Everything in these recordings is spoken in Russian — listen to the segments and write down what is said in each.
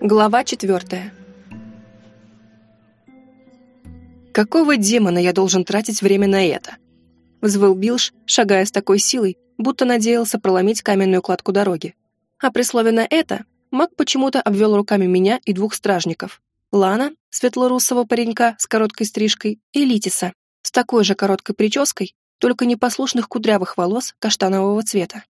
Глава четвертая. «Какого демона я должен тратить время на это?» Взвыл Билш, шагая с такой силой, будто надеялся проломить каменную кладку дороги. А при слове «на это» маг почему-то обвел руками меня и двух стражников. Лана, светлорусого паренька с короткой стрижкой, и Литиса, с такой же короткой прической, только непослушных кудрявых волос каштанового цвета.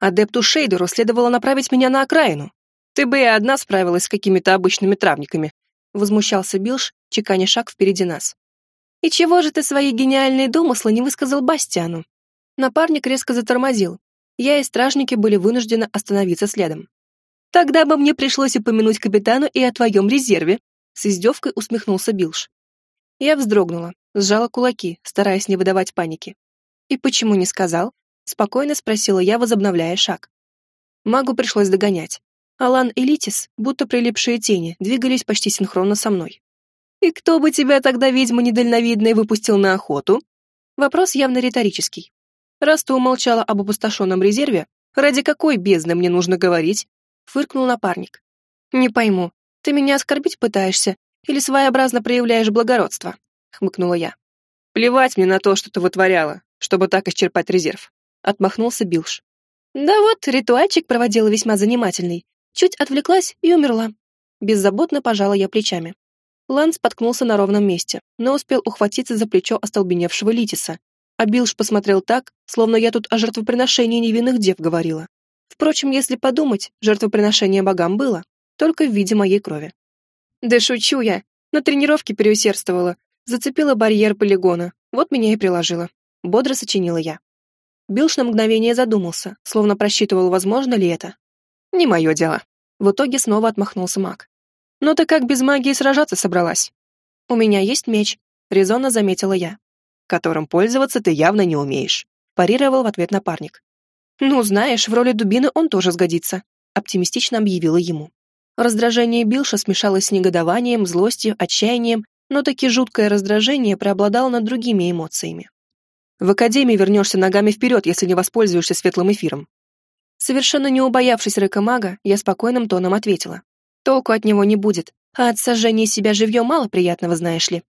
Адепту Шейдеру следовало направить меня на окраину, ты бы и одна справилась с какими-то обычными травниками», — возмущался Билш, чеканя шаг впереди нас. «И чего же ты свои гениальные домыслы не высказал Бастиану?» Напарник резко затормозил. Я и стражники были вынуждены остановиться следом. «Тогда бы мне пришлось упомянуть капитану и о твоем резерве», — с издевкой усмехнулся Билш. Я вздрогнула, сжала кулаки, стараясь не выдавать паники. «И почему не сказал?» — спокойно спросила я, возобновляя шаг. Магу пришлось догонять. Алан и Литис, будто прилипшие тени, двигались почти синхронно со мной. «И кто бы тебя тогда, ведьма недальновидная, выпустил на охоту?» Вопрос явно риторический. «Раз ты умолчала об опустошенном резерве, ради какой бездны мне нужно говорить?» Фыркнул напарник. «Не пойму, ты меня оскорбить пытаешься или своеобразно проявляешь благородство?» Хмыкнула я. «Плевать мне на то, что ты вытворяла, чтобы так исчерпать резерв», отмахнулся Билш. «Да вот, ритуальчик проводила весьма занимательный, Чуть отвлеклась и умерла. Беззаботно пожала я плечами. Лан споткнулся на ровном месте, но успел ухватиться за плечо остолбеневшего Литиса. А Билш посмотрел так, словно я тут о жертвоприношении невинных дев говорила. Впрочем, если подумать, жертвоприношение богам было, только в виде моей крови. Да шучу я. На тренировке переусердствовала. Зацепила барьер полигона. Вот меня и приложила. Бодро сочинила я. Билш на мгновение задумался, словно просчитывал, возможно ли это. Не мое дело. В итоге снова отмахнулся маг. «Ну ты как без магии сражаться собралась?» «У меня есть меч», — резонно заметила я. «Которым пользоваться ты явно не умеешь», — парировал в ответ напарник. «Ну, знаешь, в роли дубины он тоже сгодится», — оптимистично объявила ему. Раздражение Билша смешалось с негодованием, злостью, отчаянием, но таки жуткое раздражение преобладало над другими эмоциями. «В академии вернешься ногами вперед, если не воспользуешься светлым эфиром», Совершенно не убоявшись рыка-мага, я спокойным тоном ответила. Толку от него не будет, а от сожжения себя живьем мало приятного, знаешь ли.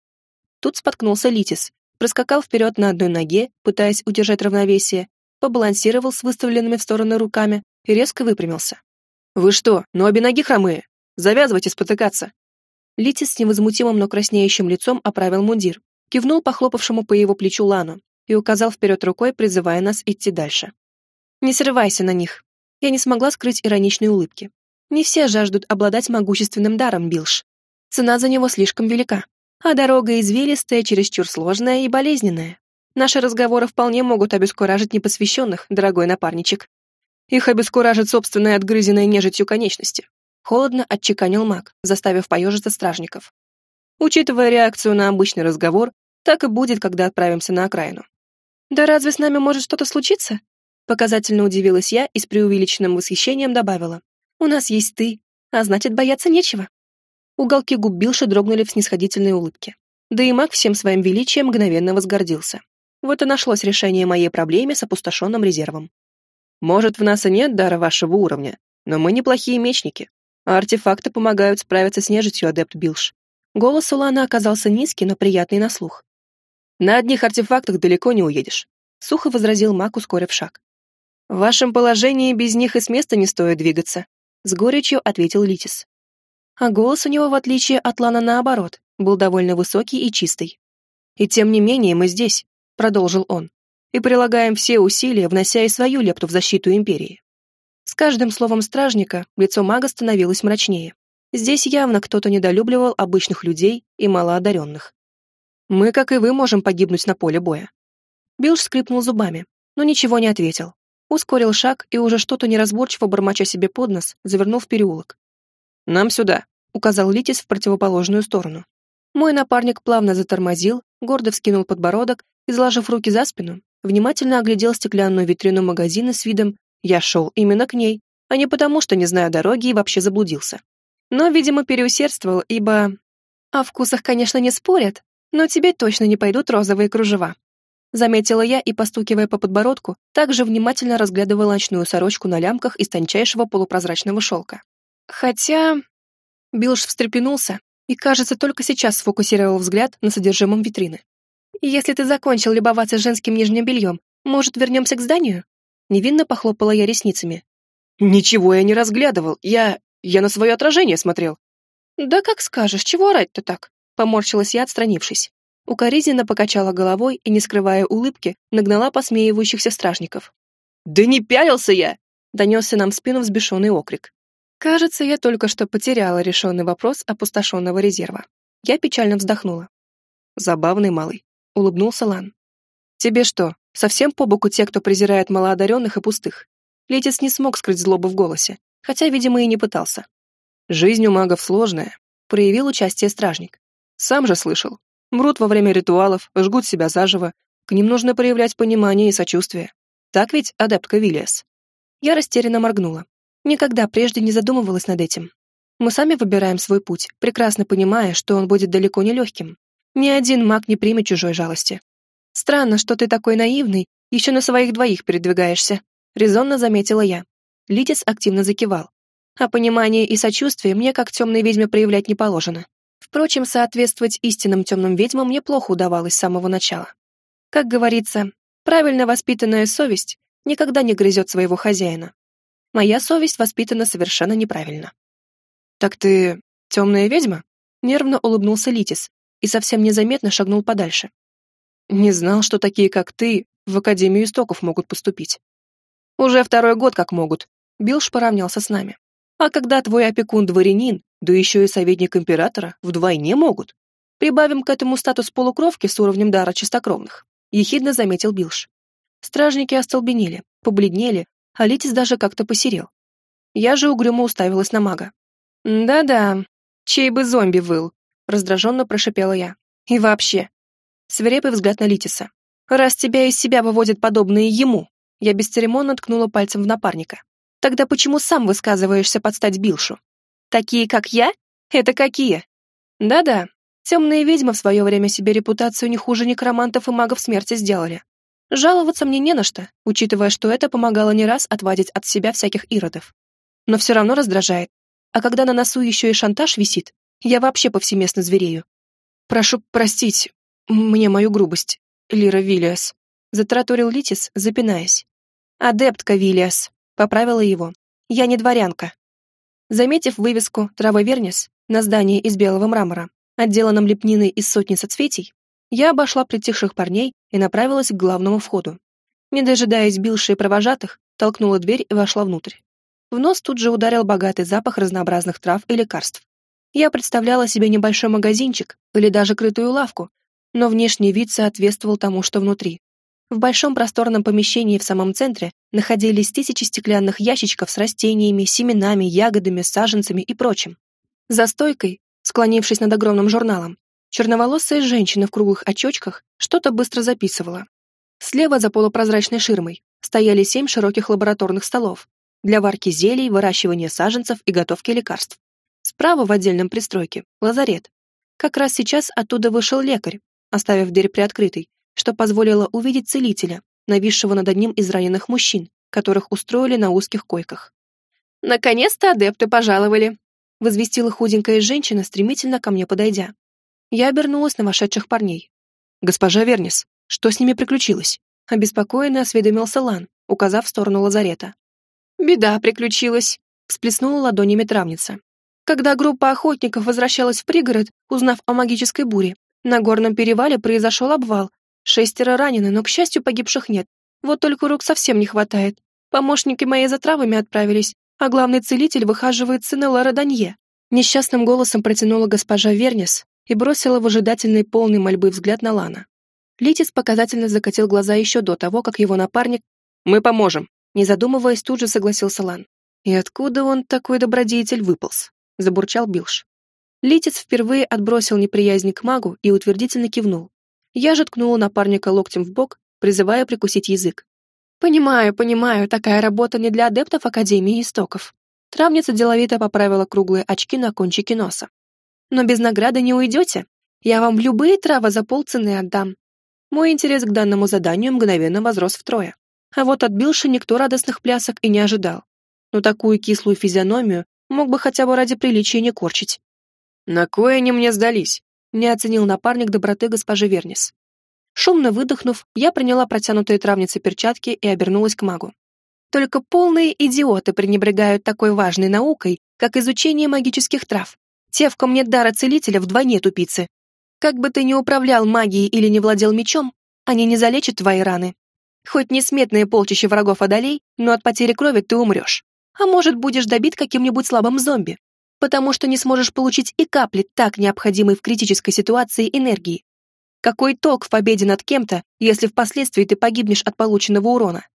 Тут споткнулся Литис, проскакал вперед на одной ноге, пытаясь удержать равновесие, побалансировал с выставленными в стороны руками и резко выпрямился. «Вы что, ну обе ноги хромые? Завязывайте спотыкаться!» Литис с невозмутимым, но краснеющим лицом оправил мундир, кивнул похлопавшему по его плечу Лану и указал вперед рукой, призывая нас идти дальше. Не срывайся на них. Я не смогла скрыть ироничной улыбки. Не все жаждут обладать могущественным даром, Билш. Цена за него слишком велика. А дорога извилистая, чересчур сложная и болезненная. Наши разговоры вполне могут обескуражить непосвященных, дорогой напарничек. Их обескуражит собственная отгрызенная нежитью конечности. Холодно отчеканил маг, заставив поежиться стражников. Учитывая реакцию на обычный разговор, так и будет, когда отправимся на окраину. Да разве с нами может что-то случиться? Показательно удивилась я и с преувеличенным восхищением добавила. «У нас есть ты, а значит, бояться нечего». Уголки губ Билши дрогнули в снисходительной улыбке. Да и маг всем своим величием мгновенно возгордился. Вот и нашлось решение моей проблеме с опустошенным резервом. «Может, в нас и нет дара вашего уровня, но мы неплохие мечники, а артефакты помогают справиться с нежитью, адепт Билш». Голос Улана оказался низкий, но приятный на слух. «На одних артефактах далеко не уедешь», — сухо возразил маг, ускорив шаг. «В вашем положении без них и с места не стоит двигаться», — с горечью ответил Литис. А голос у него, в отличие от Лана, наоборот, был довольно высокий и чистый. «И тем не менее мы здесь», — продолжил он, «и прилагаем все усилия, внося и свою лепту в защиту Империи». С каждым словом стражника лицо мага становилось мрачнее. Здесь явно кто-то недолюбливал обычных людей и малоодаренных. «Мы, как и вы, можем погибнуть на поле боя». Билш скрипнул зубами, но ничего не ответил ускорил шаг и уже что-то неразборчиво бормоча себе под нос, завернул в переулок. «Нам сюда», — указал Литис в противоположную сторону. Мой напарник плавно затормозил, гордо вскинул подбородок и, заложив руки за спину, внимательно оглядел стеклянную витрину магазина с видом «Я шел именно к ней, а не потому, что не знаю дороги и вообще заблудился». Но, видимо, переусердствовал, ибо... О вкусах, конечно, не спорят, но тебе точно не пойдут розовые кружева. Заметила я и, постукивая по подбородку, также внимательно разглядывала ночную сорочку на лямках из тончайшего полупрозрачного шелка. Хотя... Билш встрепенулся и, кажется, только сейчас сфокусировал взгляд на содержимом витрины. «Если ты закончил любоваться женским нижним бельем, может, вернемся к зданию?» Невинно похлопала я ресницами. «Ничего я не разглядывал. Я... я на свое отражение смотрел». «Да как скажешь, чего орать-то так?» Поморщилась я, отстранившись. Укоризненно покачала головой и, не скрывая улыбки, нагнала посмеивающихся стражников. «Да не пялился я!» — донесся нам в спину взбешенный окрик. Кажется, я только что потеряла решенный вопрос опустошенного резерва. Я печально вздохнула. Забавный малый. Улыбнулся Лан. Тебе что, совсем по боку те, кто презирает малоодаренных и пустых? Летец не смог скрыть злобу в голосе, хотя, видимо, и не пытался. Жизнь у магов сложная, проявил участие стражник. Сам же слышал. Мрут во время ритуалов, жгут себя заживо. К ним нужно проявлять понимание и сочувствие. Так ведь, адептка Виллиас? Я растерянно моргнула. Никогда прежде не задумывалась над этим. Мы сами выбираем свой путь, прекрасно понимая, что он будет далеко не легким. Ни один маг не примет чужой жалости. Странно, что ты такой наивный, еще на своих двоих передвигаешься, резонно заметила я. Литис активно закивал. А понимание и сочувствие мне, как темной ведьме, проявлять не положено. Впрочем, соответствовать истинным темным ведьмам мне плохо удавалось с самого начала. Как говорится, Правильно воспитанная совесть никогда не грызет своего хозяина. Моя совесть воспитана совершенно неправильно. «Так ты темная ведьма?» Нервно улыбнулся Литис и совсем незаметно шагнул подальше. «Не знал, что такие, как ты, в Академию Истоков могут поступить». «Уже второй год как могут», — Билш поравнялся с нами. «А когда твой опекун дворянин, да еще и советник императора, вдвойне могут. Прибавим к этому статус полукровки с уровнем дара чистокровных ехидно заметил Билш. Стражники остолбенели, побледнели, а Литис даже как-то посерел. Я же угрюмо уставилась на мага. «Да-да, чей бы зомби выл», — раздраженно прошипела я. «И вообще...» Свирепый взгляд на Литиса. «Раз тебя из себя выводят подобные ему», я бесцеремонно ткнула пальцем в напарника. «Тогда почему сам высказываешься под стать Билшу? Такие, как я? Это какие?» «Да-да, Темные ведьмы в свое время себе репутацию не хуже некромантов и магов смерти сделали. Жаловаться мне не на что, учитывая, что это помогало не раз отвадить от себя всяких иродов. Но все равно раздражает. А когда на носу еще и шантаж висит, я вообще повсеместно зверею. Прошу простить мне мою грубость, Лира Виллиас, затраторил Литис, запинаясь. Адептка Виллиас, поправила его. Я не дворянка. Заметив вывеску «Трава Вернис» на здании из белого мрамора, отделанном лепниной из сотни соцветий, я обошла притихших парней и направилась к главному входу. Не дожидаясь Билши провожатых, толкнула дверь и вошла внутрь. В нос тут же ударил богатый запах разнообразных трав и лекарств. Я представляла себе небольшой магазинчик или даже крытую лавку, но внешний вид соответствовал тому, что внутри. В большом просторном помещении в самом центре находились тысячи стеклянных ящичков с растениями, семенами, ягодами, саженцами и прочим. За стойкой Склонившись над огромным журналом, черноволосая женщина в круглых очочках что-то быстро записывала. Слева за полупрозрачной ширмой стояли семь широких лабораторных столов для варки зелий, выращивания саженцев и готовки лекарств. Справа в отдельном пристройке — лазарет. Как раз сейчас оттуда вышел лекарь, оставив дверь приоткрытой, что позволило увидеть целителя, нависшего над одним из раненых мужчин, которых устроили на узких койках. «Наконец-то адепты пожаловали!» возвестила худенькая женщина, стремительно ко мне подойдя. Я обернулась на вошедших парней. «Госпожа Вернис, что с ними приключилось?» Обеспокоенно осведомился Лан, указав в сторону лазарета. «Беда приключилась», — всплеснула ладонями травница. Когда группа охотников возвращалась в пригород, узнав о магической буре, на горном перевале произошел обвал. Шестеро ранены, но, к счастью, погибших нет. Вот только рук совсем не хватает. Помощники мои за травами отправились, а главный целитель выхаживает сына Лара Данье. Несчастным голосом протянула госпожа Вернис и бросила в ожидательный полный мольбы взгляд на Лана. Литис показательно закатил глаза еще до того, как его напарник «Мы поможем», не задумываясь, тут же согласился Лан. «И откуда он такой добродетель выполз?» — забурчал Билш. Литец впервые отбросил неприязнь к магу и утвердительно кивнул. Я же ткнула напарника локтем в бок, призывая прикусить язык. «Понимаю, понимаю, такая работа не для адептов Академии Истоков». Травница деловито поправила круглые очки на кончике носа. «Но без награды не уйдете. Я вам любые травы за полцены отдам». Мой интерес к данному заданию мгновенно возрос втрое. А вот от Билши никто радостных плясок и не ожидал. Но такую кислую физиономию Мог бы хотя бы ради приличия не корчить. «На кое они мне сдались?» Не оценил напарник доброты госпожи Вернис. Шумно выдохнув, я приняла протянутые травницы перчатки и обернулась к магу. Только полные идиоты пренебрегают такой важной наукой, как изучение магических трав. Те, в ком нет дара целителя, вдвойне тупицы. Как бы ты ни управлял магией или не владел мечом, они не залечат твои раны. Хоть несметные полчища врагов одолей, но от потери крови ты умрешь. А может, будешь добит каким-нибудь слабым зомби, потому что не сможешь получить и капли так необходимой в критической ситуации энергии. Какой толк в победе над кем-то, если впоследствии ты погибнешь от полученного урона?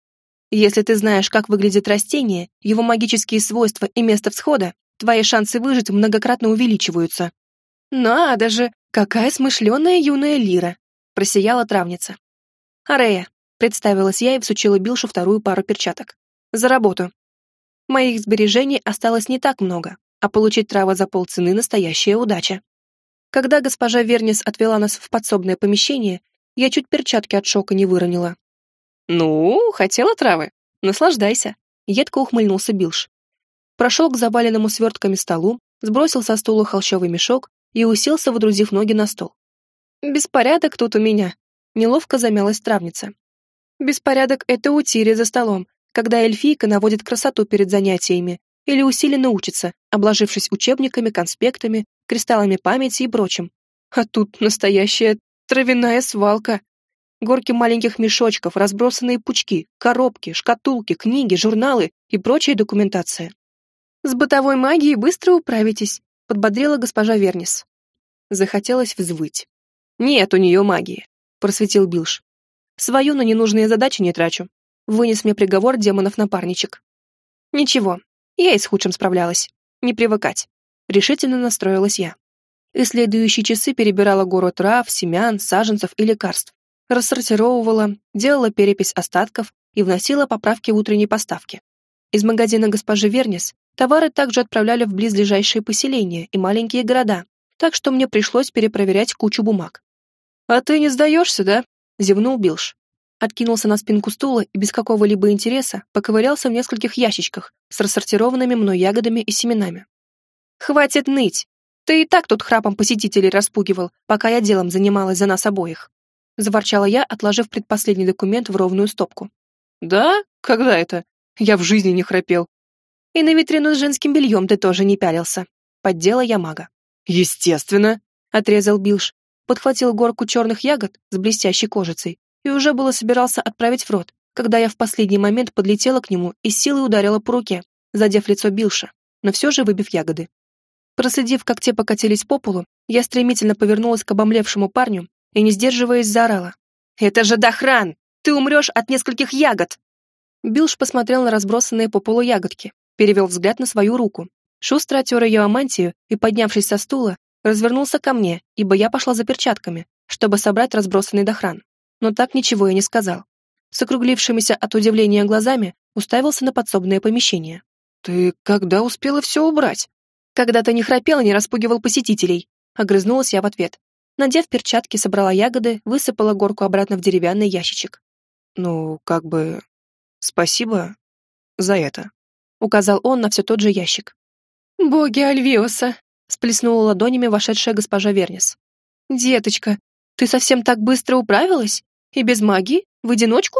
Если ты знаешь, как выглядит растение, его магические свойства и место всхода, твои шансы выжить многократно увеличиваются. Надо же, какая смышленая юная лира, просияла травница. Арея, представилась я и всучила Билшу вторую пару перчаток. За работу. Моих сбережений осталось не так много, а получить травы за полцены — настоящая удача. Когда госпожа Вернис отвела нас в подсобное помещение, я чуть перчатки от шока не выронила. «Ну, хотела травы? Наслаждайся», — едко ухмыльнулся Билш. Прошел к заваленному свертками столу, сбросил со стула холщовый мешок и уселся, водрузив ноги на стол. «Беспорядок тут у меня», — неловко замялась травница. «Беспорядок — это у Тири за столом, когда эльфийка наводит красоту перед занятиями, или усиленно учится, обложившись учебниками, конспектами, кристаллами памяти и прочим. А тут настоящая травяная свалка. Горки маленьких мешочков, разбросанные пучки, коробки, шкатулки, книги, журналы и прочая документация. «С бытовой магией быстро управитесь», — подбодрила госпожа Вернис. Захотелось взвыть. «Нет у нее магии», — просветил Билш. «Свою на ненужные задачи не трачу», — вынес мне приговор демонов-напарничек. «Ничего, я и с худшим справлялась. Не привыкать. Решительно настроилась я. И следующие часы перебирала гору трав, семян, саженцев и лекарств. Рассортировывала, делала перепись остатков и вносила поправки в утренней поставки. Из магазина госпожи Вернис товары также отправляли в близлежащие поселения и маленькие города, так что мне пришлось перепроверять кучу бумаг. «А ты не сдаешься, да?» — зевнул Билш откинулся на спинку стула и без какого-либо интереса поковырялся в нескольких ящичках с рассортированными мной ягодами и семенами. «Хватит ныть! Ты и так тут храпом посетителей распугивал, пока я делом занималась за нас обоих!» Заворчала я, отложив предпоследний документ в ровную стопку. «Да? Когда это? Я в жизни не храпел!» «И на витрину с женским бельем ты тоже не пялился!» Поддела я мага. «Естественно!» — отрезал Билш, подхватил горку черных ягод с блестящей кожицей и уже было собирался отправить в рот, когда я в последний момент подлетела к нему и силой ударила по руке, задев лицо Билша, но все же выбив ягоды. Проследив, как те покатились по полу, я стремительно повернулась к обомлевшему парню и, не сдерживаясь, заорала. «Это же Дахран! Ты умрешь от нескольких ягод!» Билш посмотрел на разбросанные по полу ягодки, перевел взгляд на свою руку, шустро отер ее о мантию и, поднявшись со стула, развернулся ко мне, ибо я пошла за перчатками, чтобы собрать разбросанный Дахран но так ничего и не сказал. С округлившимися от удивления глазами уставился на подсобное помещение. «Ты когда успела все убрать?» «Когда ты не храпел и не распугивал посетителей», — огрызнулась я в ответ. Надев перчатки, собрала ягоды, высыпала горку обратно в деревянный ящичек. «Ну, как бы... спасибо за это», — указал он на все тот же ящик. «Боги Альвиоса!» — сплеснула ладонями вошедшая госпожа Вернис. «Деточка, ты совсем так быстро управилась? И без магии? В одиночку?»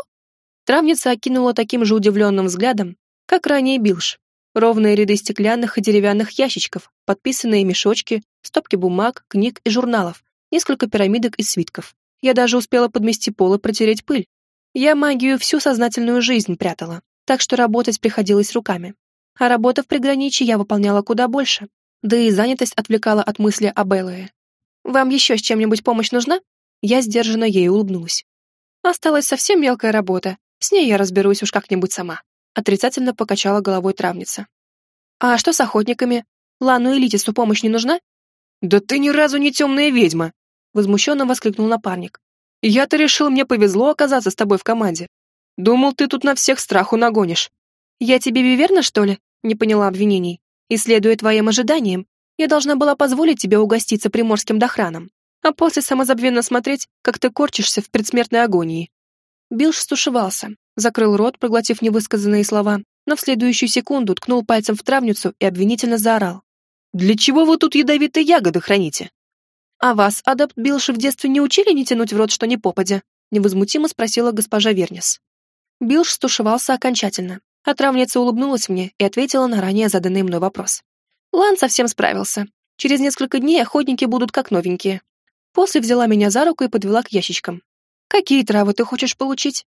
Травница окинула таким же удивленным взглядом, как ранее Билш. Ровные ряды стеклянных и деревянных ящичков, подписанные мешочки, стопки бумаг, книг и журналов, несколько пирамидок из свитков. Я даже успела подмести пол и протереть пыль. Я магию всю сознательную жизнь прятала, так что работать приходилось руками. А работа в приграничье я выполняла куда больше. Да и занятость отвлекала от мысли об Эллое. «Вам еще с чем-нибудь помощь нужна?» Я сдержанно ей улыбнулась. Осталась совсем мелкая работа. С ней я разберусь уж как-нибудь сама. Отрицательно покачала головой травница. А что с охотниками? Лану и Литису помощь не нужна? Да ты ни разу не темная ведьма! Возмущенно воскликнул напарник. Я-то решил, мне повезло оказаться с тобой в команде. Думал, ты тут на всех страху нагонишь. Я тебе виверна, что ли? Не поняла обвинений. И следуя твоим ожиданиям, я должна была позволить тебе угоститься приморским дохраном а после самозабвенно смотреть, как ты корчишься в предсмертной агонии. Билш стушевался, закрыл рот, проглотив невысказанные слова, но в следующую секунду ткнул пальцем в травницу и обвинительно заорал. «Для чего вы тут ядовитые ягоды храните?» «А вас, адепт Билши, в детстве не учили не тянуть в рот, что не попадя?» невозмутимо спросила госпожа Вернис. Билш стушевался окончательно, а травница улыбнулась мне и ответила на ранее заданный мной вопрос. Лан совсем справился. Через несколько дней охотники будут как новенькие. После взяла меня за руку и подвела к ящичкам. «Какие травы ты хочешь получить?»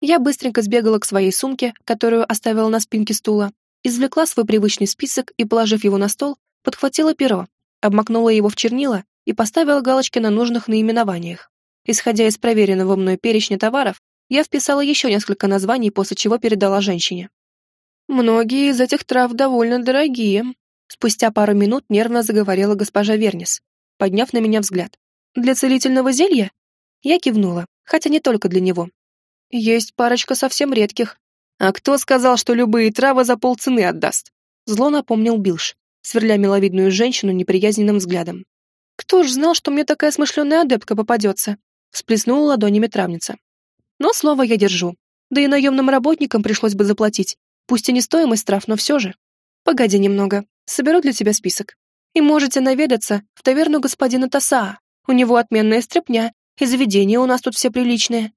Я быстренько сбегала к своей сумке, которую оставила на спинке стула, извлекла свой привычный список и, положив его на стол, подхватила перо, обмакнула его в чернила и поставила галочки на нужных наименованиях. Исходя из проверенного мной перечня товаров, я вписала еще несколько названий, после чего передала женщине. «Многие из этих трав довольно дорогие», спустя пару минут нервно заговорила госпожа Вернис, подняв на меня взгляд. «Для целительного зелья?» Я кивнула, хотя не только для него. Есть парочка совсем редких. А кто сказал, что любые травы за полцены отдаст? Зло напомнил Билш, сверля миловидную женщину неприязненным взглядом. Кто ж знал, что мне такая смышленая адепка попадется? Всплеснула ладонями травница. Но слово я держу. Да и наемным работникам пришлось бы заплатить. Пусть и не стоимость трав, но все же. Погоди немного. Соберу для тебя список. И можете наведаться в таверну господина Тасаа. У него отменная стряпня, и заведения у нас тут все приличные.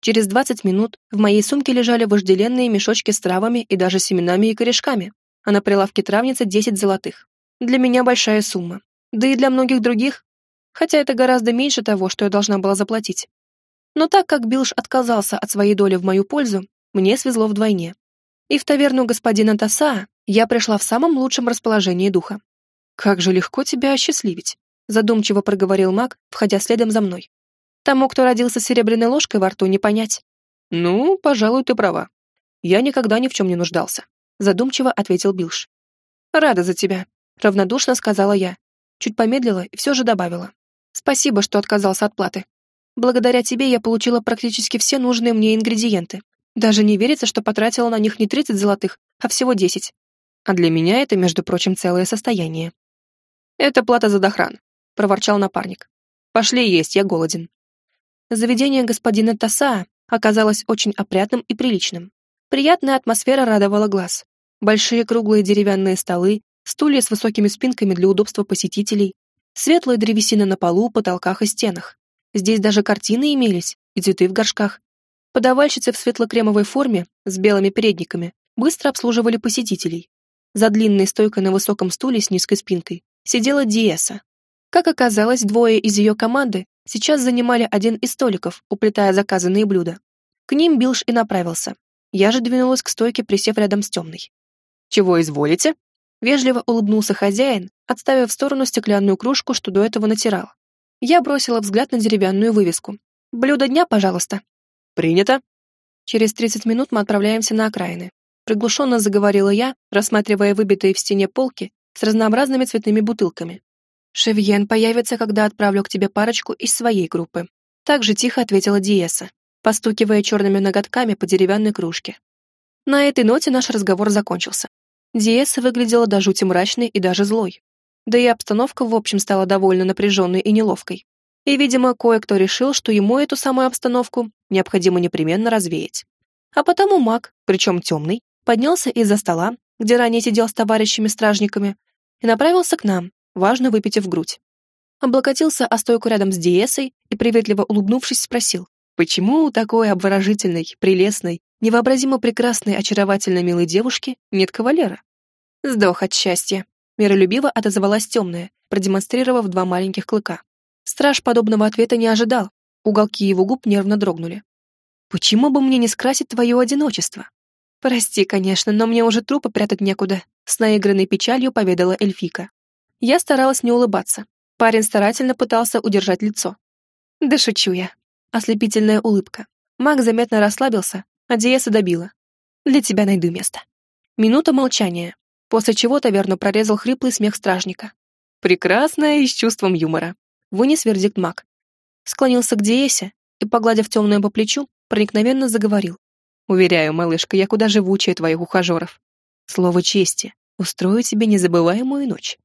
Через 20 минут в моей сумке лежали вожделенные мешочки с травами и даже семенами и корешками, а на прилавке травницы 10 золотых. Для меня большая сумма. Да и для многих других. Хотя это гораздо меньше того, что я должна была заплатить. Но так как Билш отказался от своей доли в мою пользу, мне свезло вдвойне. И в таверну господина Таса я пришла в самом лучшем расположении духа. «Как же легко тебя осчастливить», задумчиво проговорил маг, входя следом за мной. Тому, кто родился с серебряной ложкой во рту, не понять. Ну, пожалуй, ты права. Я никогда ни в чем не нуждался. Задумчиво ответил Билш. Рада за тебя. Равнодушно сказала я. Чуть помедлила и все же добавила. Спасибо, что отказался от платы. Благодаря тебе я получила практически все нужные мне ингредиенты. Даже не верится, что потратила на них не 30 золотых, а всего 10. А для меня это, между прочим, целое состояние. Это плата за дохран, проворчал напарник. Пошли есть, я голоден. Заведение господина Таса оказалось очень опрятным и приличным. Приятная атмосфера радовала глаз. Большие круглые деревянные столы, стулья с высокими спинками для удобства посетителей, светлая древесина на полу, потолках и стенах. Здесь даже картины имелись и цветы в горшках. Подавальщицы в светло-кремовой форме с белыми передниками быстро обслуживали посетителей. За длинной стойкой на высоком стуле с низкой спинкой сидела Диеса. Как оказалось, двое из ее команды сейчас занимали один из столиков, уплетая заказанные блюда. К ним Билш и направился. Я же двинулась к стойке, присев рядом с темной. «Чего изволите?» Вежливо улыбнулся хозяин, отставив в сторону стеклянную кружку, что до этого натирал. Я бросила взгляд на деревянную вывеску. «Блюдо дня, пожалуйста». «Принято». Через 30 минут мы отправляемся на окраины. Приглушенно заговорила я, рассматривая выбитые в стене полки с разнообразными цветными бутылками. «Шевьен появится, когда отправлю к тебе парочку из своей группы», так же тихо ответила Диеса, постукивая черными ноготками по деревянной кружке. На этой ноте наш разговор закончился. Диеса выглядела до жути мрачной и даже злой. Да и обстановка в общем стала довольно напряженной и неловкой. И, видимо, кое-кто решил, что ему эту самую обстановку необходимо непременно развеять. А потому маг, причем темный, поднялся из-за стола, где ранее сидел с товарищами-стражниками, и направился к нам, важно выпитив грудь. Облокотился о стойку рядом с Диесой и, приветливо улыбнувшись, спросил, почему у такой обворожительной, прелестной, невообразимо прекрасной, очаровательно милой девушки нет кавалера? Сдох от счастья. Миролюбиво отозвалась темная, продемонстрировав два маленьких клыка. Страж подобного ответа не ожидал, уголки его губ нервно дрогнули. «Почему бы мне не скрасить твое одиночество?» «Прости, конечно, но мне уже трупы прятать некуда», с наигранной печалью поведала эльфика. Я старалась не улыбаться. Парень старательно пытался удержать лицо. Да шучу я. Ослепительная улыбка. Маг заметно расслабился, а Диеса добила. Для тебя найду место. Минута молчания, после чего таверну прорезал хриплый смех стражника. Прекрасная и с чувством юмора. Вынес вердикт маг. Склонился к Диесе и, погладив темную по плечу, проникновенно заговорил. «Уверяю, малышка, я куда живучее твоих ухажеров. Слово чести. Устрою тебе незабываемую ночь.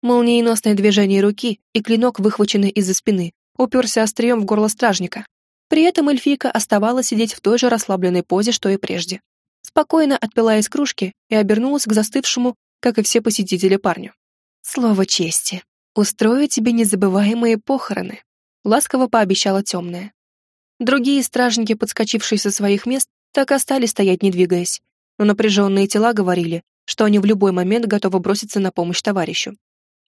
Молниеносное движение руки и клинок, выхваченный из-за спины, уперся острием в горло стражника. При этом эльфийка оставалась сидеть в той же расслабленной позе, что и прежде. спокойно отпила из кружки и обернулась к застывшему, как и все посетители парню. «Слово чести. Устрою тебе незабываемые похороны», — ласково пообещала темная. Другие стражники, подскочившие со своих мест, так и остались стоять, не двигаясь, но напряженные тела говорили, что они в любой момент готовы броситься на помощь товарищу.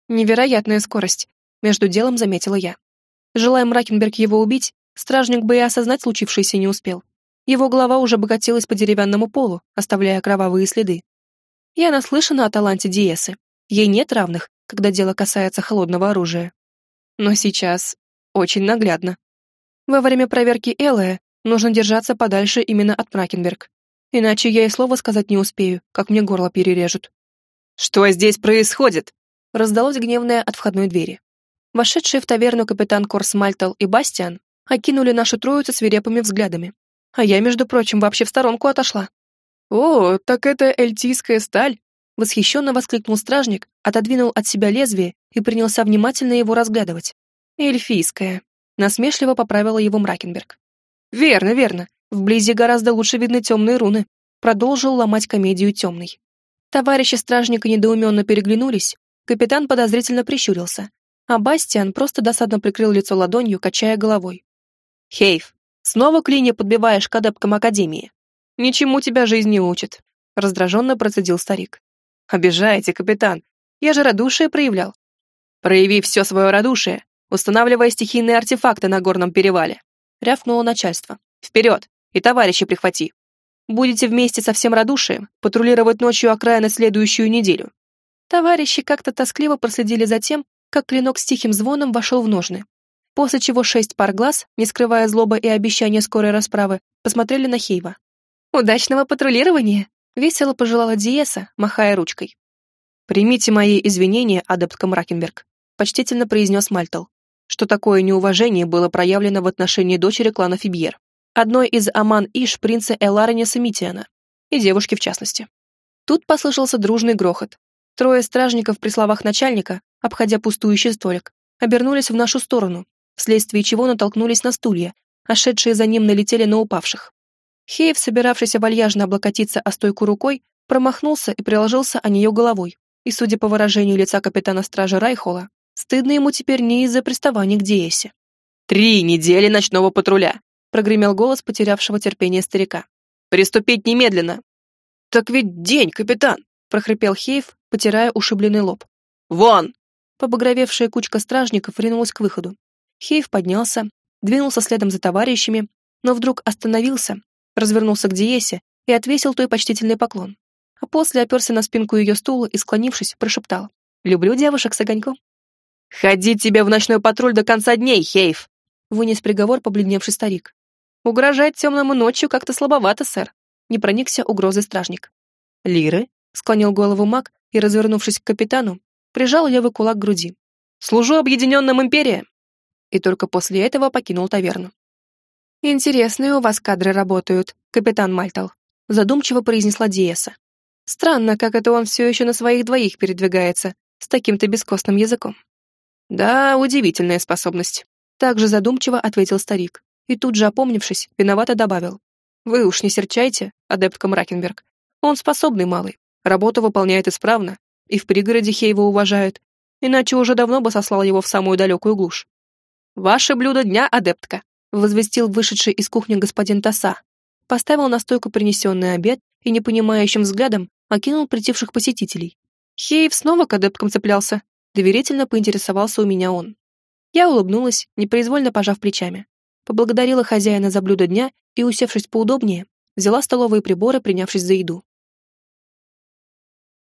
Невероятная скорость, между делом заметила я. Желая Мракенберг его убить, стражник бы и осознать случившееся не успел. Его голова уже богатилась по деревянному полу, оставляя кровавые следы. Я наслышана о таланте Диесы. Ей нет равных, когда дело касается холодного оружия. Но сейчас очень наглядно. Во время проверки Элая нужно держаться подальше именно от Мракенберг. Иначе я и слова сказать не успею, как мне горло перережут. «Что здесь происходит?» Раздалось гневное от входной двери. Вошедшие в таверну капитан Корс Мальтал и Бастиан окинули нашу троицу свирепыми взглядами. А я, между прочим, вообще в сторонку отошла. «О, так это эльтийская сталь!» Восхищенно воскликнул стражник, отодвинул от себя лезвие и принялся внимательно его разглядывать. «Эльфийская», — насмешливо поправила его Мракенберг. «Верно, верно. Вблизи гораздо лучше видны темные руны», — продолжил ломать комедию темный. Товарищи стражника недоуменно переглянулись, капитан подозрительно прищурился, а Бастиан просто досадно прикрыл лицо ладонью, качая головой. «Хейв, снова клинья подбиваешь к адепткам Академии. Ничему тебя жизнь не учит», — раздраженно процедил старик. «Обижаете, капитан. Я же радушие проявлял». «Прояви все свое радушие, устанавливая стихийные артефакты на горном перевале», — рявкнуло начальство. «Вперед! И товарищи прихвати. Будете вместе со всем радушием патрулировать ночью окраины следующую неделю». Товарищи как-то тоскливо проследили за тем, как клинок с тихим звоном вошел в ножны. После чего шесть пар глаз, не скрывая злобы и обещания скорой расправы, посмотрели на Хейва. «Удачного патрулирования!» — весело пожелала Диеса, махая ручкой. «Примите мои извинения, адепт Мракенберг», — почтительно произнес Мальтл, что такое неуважение было проявлено в отношении дочери клана Фибьер, одной из Аман-Иш принца Элариниса Митиана, и девушки в частности. Тут послышался дружный грохот. Трое стражников при словах начальника обходя пустующий столик, обернулись в нашу сторону, вследствие чего натолкнулись на стулья, а шедшие за ним налетели на упавших. Хеев, собиравшийся вальяжно облокотиться о стойку рукой, промахнулся и приложился о нее головой, и, судя по выражению лица капитана стражи Райхола, стыдно ему теперь не из-за приставания к Диэсе. «Три недели ночного патруля!» — прогремел голос потерявшего терпение старика. «Приступить немедленно!» «Так ведь день, капитан!» — прохрипел Хеев, потирая ушибленный лоб. «Вон!» Побагровевшая кучка стражников ринулась к выходу. Хейв поднялся, двинулся следом за товарищами, но вдруг остановился, развернулся к Диесе и отвесил той почтительный поклон. А после оперся на спинку ее стула и, склонившись, прошептал «Люблю девушек с огоньком». «Ходи тебе в ночной патруль до конца дней, Хейв!» вынес приговор побледневший старик. «Угрожать темному ночью как-то слабовато, сэр», не проникся угрозой стражник. «Лиры?» — склонил голову маг и, развернувшись к капитану, прижал левый кулак к груди. «Служу объединенным империям!» И только после этого покинул таверну. «Интересные у вас кадры работают, капитан Мальтал», задумчиво произнесла Диеса. «Странно, как это он все еще на своих двоих передвигается, с таким-то бескостным языком». «Да, удивительная способность», также задумчиво ответил старик, и тут же, опомнившись, виновато добавил. «Вы уж не серчайте, адепт Мракенберг. Он способный малый, работу выполняет исправно, и в пригороде Хейва уважают, иначе уже давно бы сослал его в самую далекую глушь. «Ваше блюдо дня, адептка», — возвестил вышедший из кухни господин Таса, поставил на стойку принесенный обед и непонимающим взглядом окинул притивших посетителей. Хейв снова к адепткам цеплялся, доверительно поинтересовался у меня он. Я улыбнулась, непроизвольно пожав плечами. Поблагодарила хозяина за блюдо дня и, усевшись поудобнее, взяла столовые приборы, принявшись за еду.